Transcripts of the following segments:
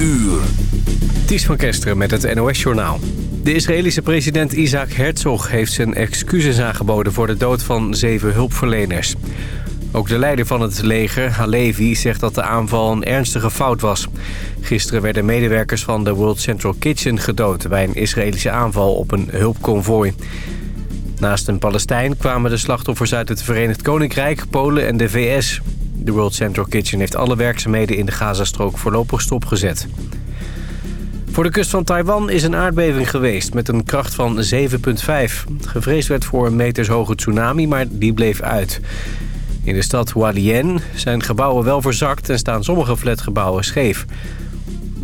uur. Ties van Kesteren met het NOS-journaal. De Israëlische president Isaac Herzog heeft zijn excuses aangeboden... voor de dood van zeven hulpverleners. Ook de leider van het leger, Halevi, zegt dat de aanval een ernstige fout was. Gisteren werden medewerkers van de World Central Kitchen gedood... bij een Israëlische aanval op een hulpconvooi. Naast een Palestijn kwamen de slachtoffers uit het Verenigd Koninkrijk, Polen en de VS. De World Central Kitchen heeft alle werkzaamheden in de Gazastrook voorlopig stopgezet. Voor de kust van Taiwan is een aardbeving geweest met een kracht van 7,5. Gevreesd werd voor een metershoge tsunami, maar die bleef uit. In de stad Hualien zijn gebouwen wel verzakt en staan sommige flatgebouwen scheef.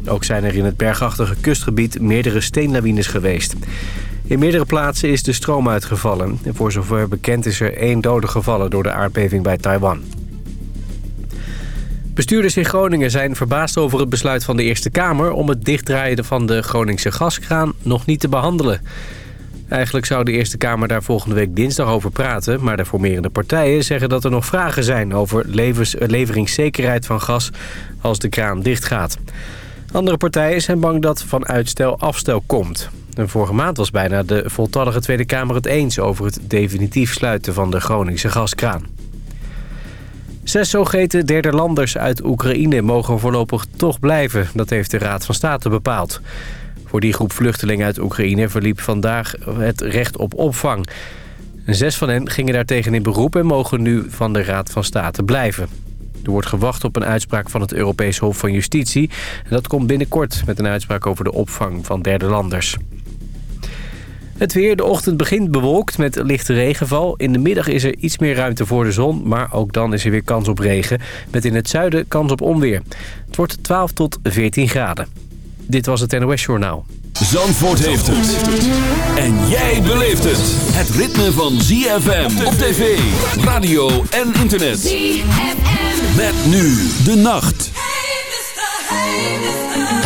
Ook zijn er in het bergachtige kustgebied meerdere steenlawines geweest. In meerdere plaatsen is de stroom uitgevallen. En voor zover bekend is er één dode gevallen door de aardbeving bij Taiwan. Bestuurders in Groningen zijn verbaasd over het besluit van de Eerste Kamer... om het dichtdraaien van de Groningse gaskraan nog niet te behandelen. Eigenlijk zou de Eerste Kamer daar volgende week dinsdag over praten... maar de formerende partijen zeggen dat er nog vragen zijn... over leveringszekerheid van gas als de kraan dichtgaat. Andere partijen zijn bang dat van uitstel afstel komt. Vorige maand was bijna de voltallige Tweede Kamer het eens... over het definitief sluiten van de Groningse gaskraan. Zes zogeheten derde landers uit Oekraïne mogen voorlopig toch blijven. Dat heeft de Raad van State bepaald. Voor die groep vluchtelingen uit Oekraïne verliep vandaag het recht op opvang. Zes van hen gingen daartegen in beroep en mogen nu van de Raad van State blijven. Er wordt gewacht op een uitspraak van het Europees Hof van Justitie. En dat komt binnenkort met een uitspraak over de opvang van derde landers. Het weer, de ochtend begint bewolkt met lichte regenval. In de middag is er iets meer ruimte voor de zon, maar ook dan is er weer kans op regen. Met in het zuiden kans op onweer. Het wordt 12 tot 14 graden. Dit was het NOS Journaal. Zandvoort heeft het. En jij beleeft het. Het ritme van ZFM op tv, radio en internet. ZFM. Met nu de nacht. Hey, mister, hey, mister.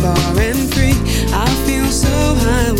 far and free. I feel so high.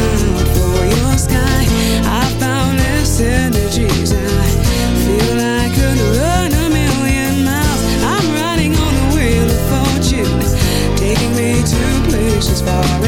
far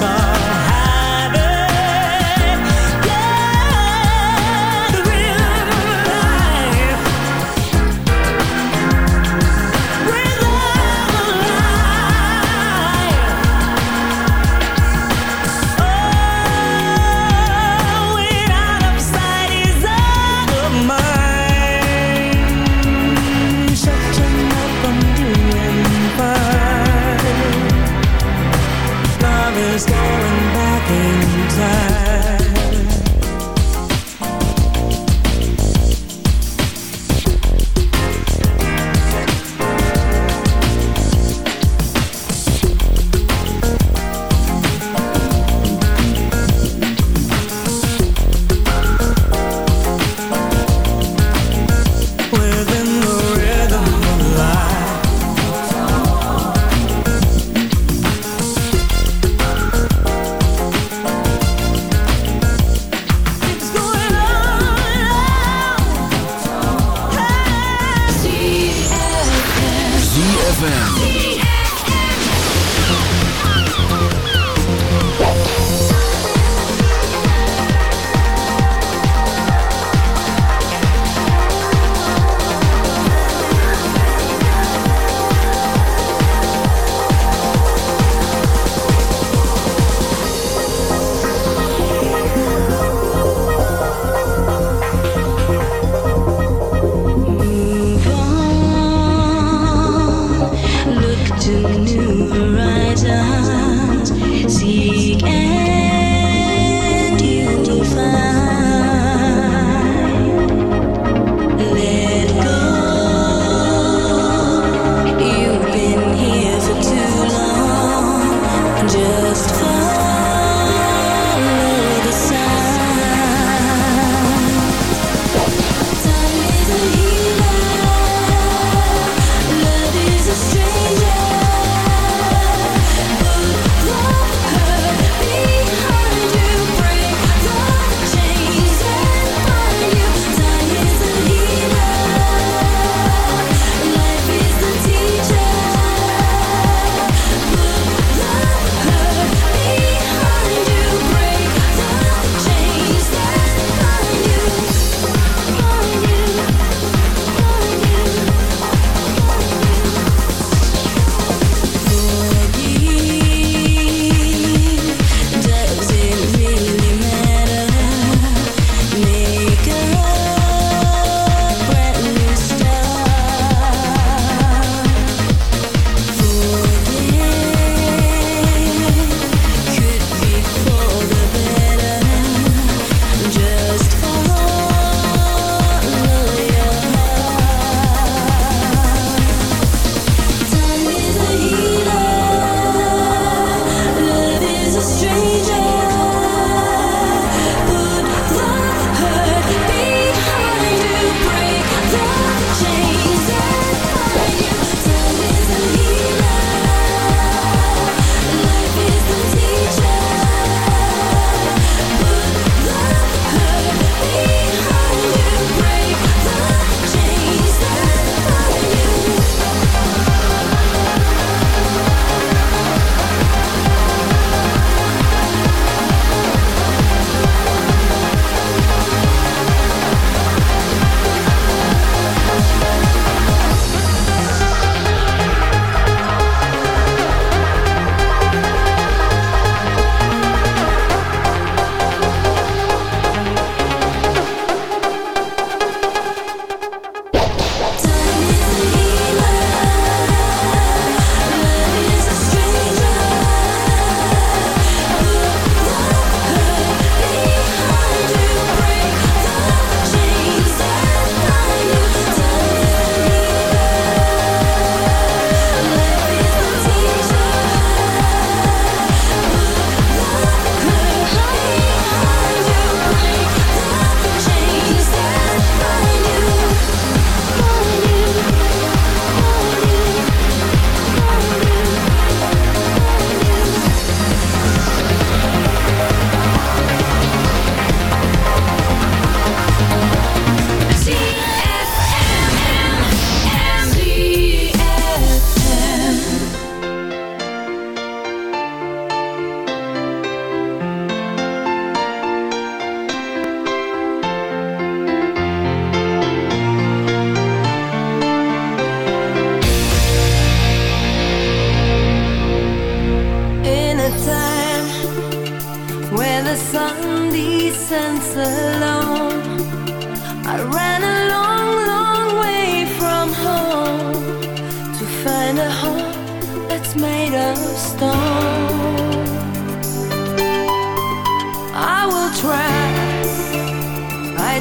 sun.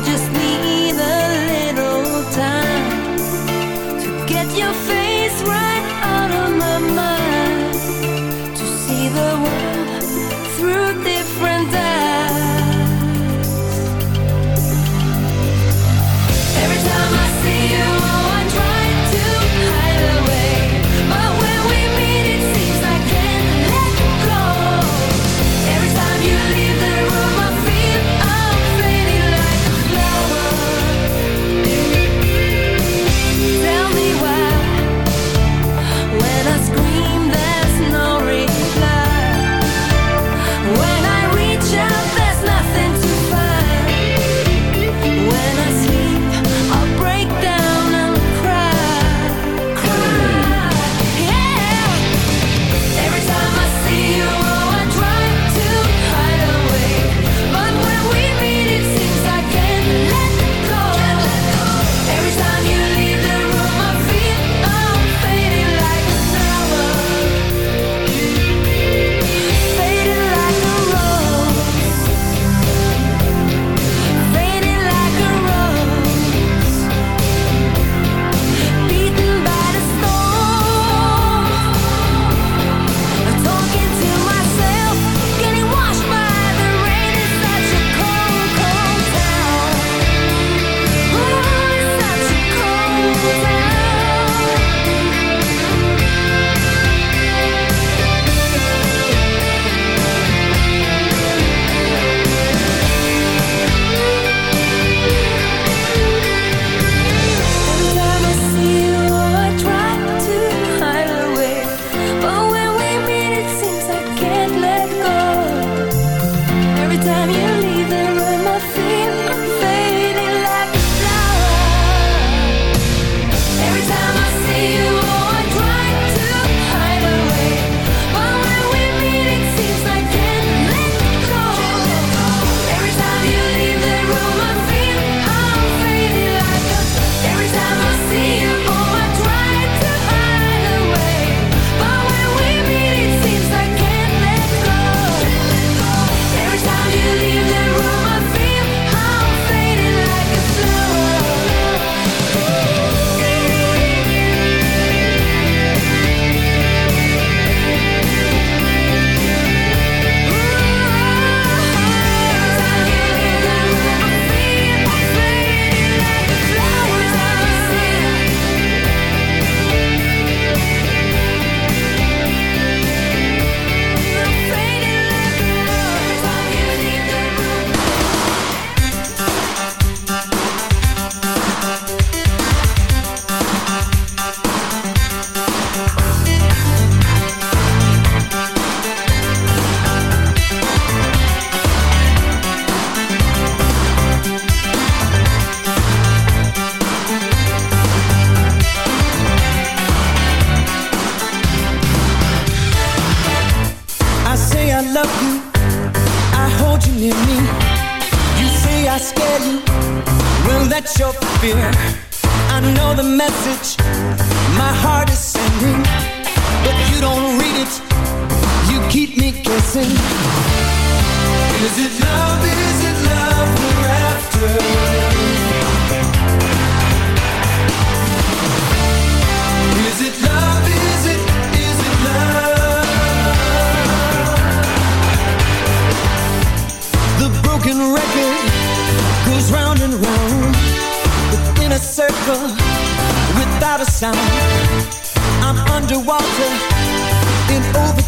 Just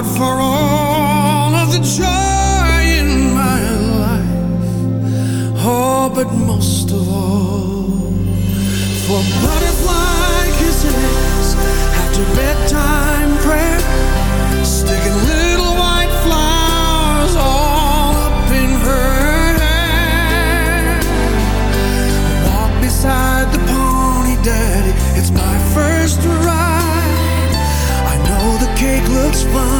God for all of the joy in my life. Oh, but most of all, for butterfly kisses after bedtime prayer, sticking little white flowers all up in her hair. Walk beside the pony, daddy. It's my first ride. I know the cake looks daddy,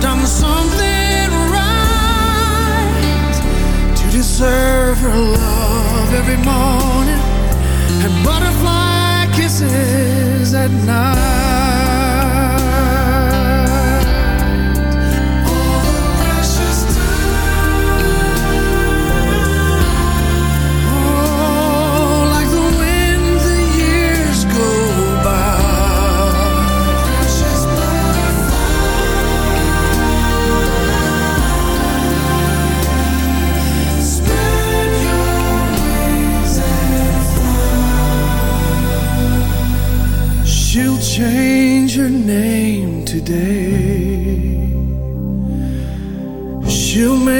Done something right to deserve her love every morning and butterfly kisses at night.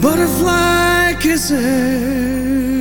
butterfly kisses.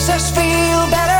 Makes us feel better,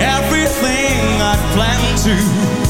everything I plan to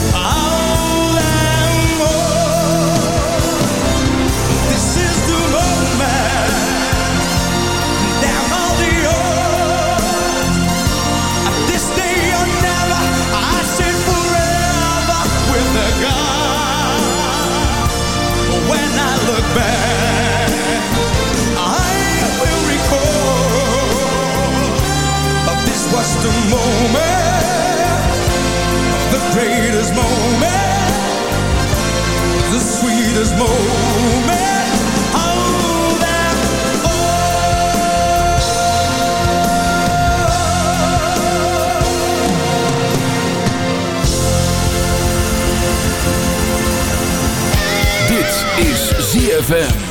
Moment, the greatest moment, the sweetest moment. Dit is ZFM.